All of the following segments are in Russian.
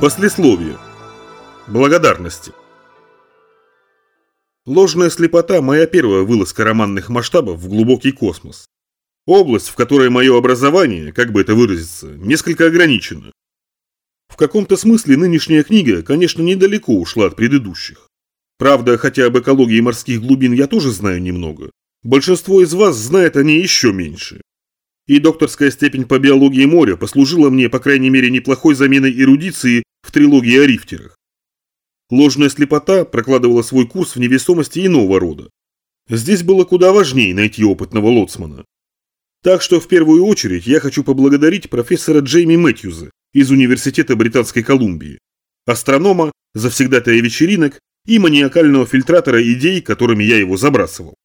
Послесловие. Благодарности. Ложная слепота – моя первая вылазка романных масштабов в глубокий космос. Область, в которой мое образование, как бы это выразиться, несколько ограничено. В каком-то смысле нынешняя книга, конечно, недалеко ушла от предыдущих. Правда, хотя об экологии морских глубин я тоже знаю немного, большинство из вас знает о ней еще меньше и докторская степень по биологии моря послужила мне, по крайней мере, неплохой заменой эрудиции в трилогии о рифтерах. Ложная слепота прокладывала свой курс в невесомости иного рода. Здесь было куда важнее найти опытного лоцмана. Так что в первую очередь я хочу поблагодарить профессора Джейми Мэтьюза из Университета Британской Колумбии, астронома, завсегдатая вечеринок и маниакального фильтратора идей, которыми я его забрасывал.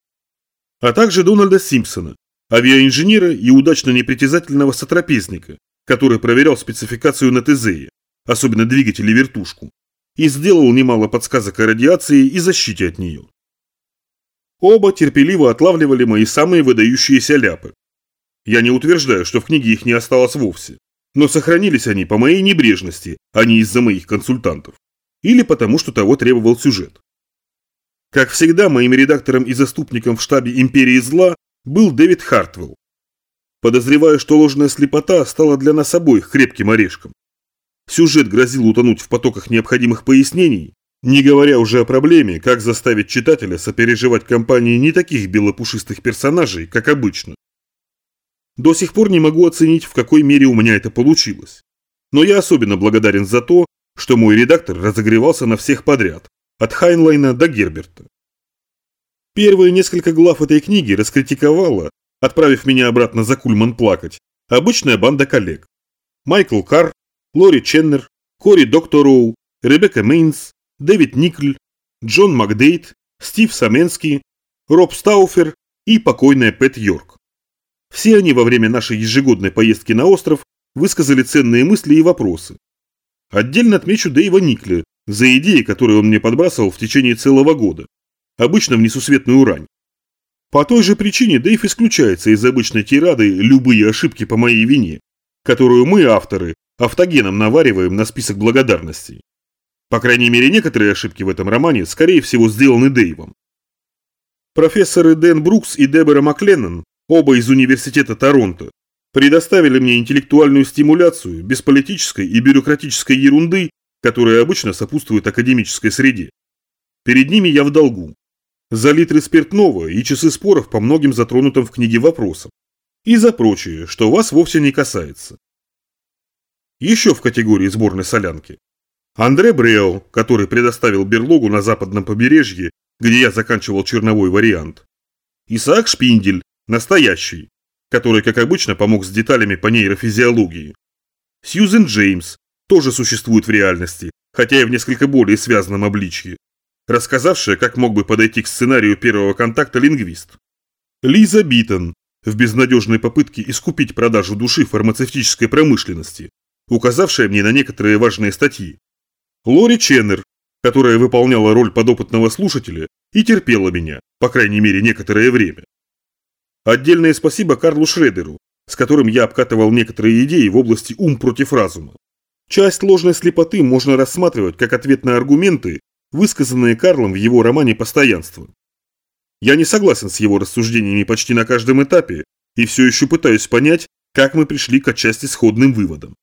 А также Дональда Симпсона, авиаинженера и удачно непритязательного сотрапезника, который проверял спецификацию на ТЗе, особенно двигатель и вертушку, и сделал немало подсказок о радиации и защите от нее. Оба терпеливо отлавливали мои самые выдающиеся ляпы. Я не утверждаю, что в книге их не осталось вовсе, но сохранились они по моей небрежности, а не из-за моих консультантов. Или потому, что того требовал сюжет. Как всегда, моим редактором и заступником в штабе «Империи зла» был Дэвид Хартвелл. Подозреваю, что ложная слепота стала для нас обоих крепким орешком. Сюжет грозил утонуть в потоках необходимых пояснений, не говоря уже о проблеме, как заставить читателя сопереживать компании не таких белопушистых персонажей, как обычно. До сих пор не могу оценить, в какой мере у меня это получилось. Но я особенно благодарен за то, что мой редактор разогревался на всех подряд, от Хайнлайна до Герберта. Первые несколько глав этой книги раскритиковала, отправив меня обратно за Кульман плакать, обычная банда коллег. Майкл Карр, Лори Ченнер, Кори Доктороу, Ребекка Мейнс, Дэвид Никль, Джон Макдейт, Стив Саменский, Роб Стауфер и покойная Пэт Йорк. Все они во время нашей ежегодной поездки на остров высказали ценные мысли и вопросы. Отдельно отмечу Дэйва Никля за идеи, которые он мне подбрасывал в течение целого года обычно в несусветную рань. По той же причине Дэйв исключается из обычной тирады любые ошибки по моей вине, которую мы, авторы, автогеном навариваем на список благодарностей. По крайней мере, некоторые ошибки в этом романе, скорее всего, сделаны Дэйвом. Профессоры Дэн Брукс и Дебора Макленнон, оба из Университета Торонто, предоставили мне интеллектуальную стимуляцию без политической и бюрократической ерунды, которая обычно сопутствует академической среде. Перед ними я в долгу, за литры спиртного и часы споров по многим затронутым в книге вопросам. И за прочее, что вас вовсе не касается. Еще в категории сборной солянки. Андре Брео, который предоставил берлогу на западном побережье, где я заканчивал черновой вариант. Исаак Шпиндель, настоящий, который, как обычно, помог с деталями по нейрофизиологии. Сьюзен Джеймс тоже существует в реальности, хотя и в несколько более связанном обличье рассказавшая, как мог бы подойти к сценарию первого контакта лингвист. Лиза Биттон в безнадежной попытке искупить продажу души фармацевтической промышленности, указавшая мне на некоторые важные статьи. Лори Ченнер, которая выполняла роль подопытного слушателя и терпела меня, по крайней мере, некоторое время. Отдельное спасибо Карлу Шредеру, с которым я обкатывал некоторые идеи в области ум против разума. Часть ложной слепоты можно рассматривать как ответ на аргументы, высказанные Карлом в его романе «Постоянство». Я не согласен с его рассуждениями почти на каждом этапе и все еще пытаюсь понять, как мы пришли к отчасти сходным выводам.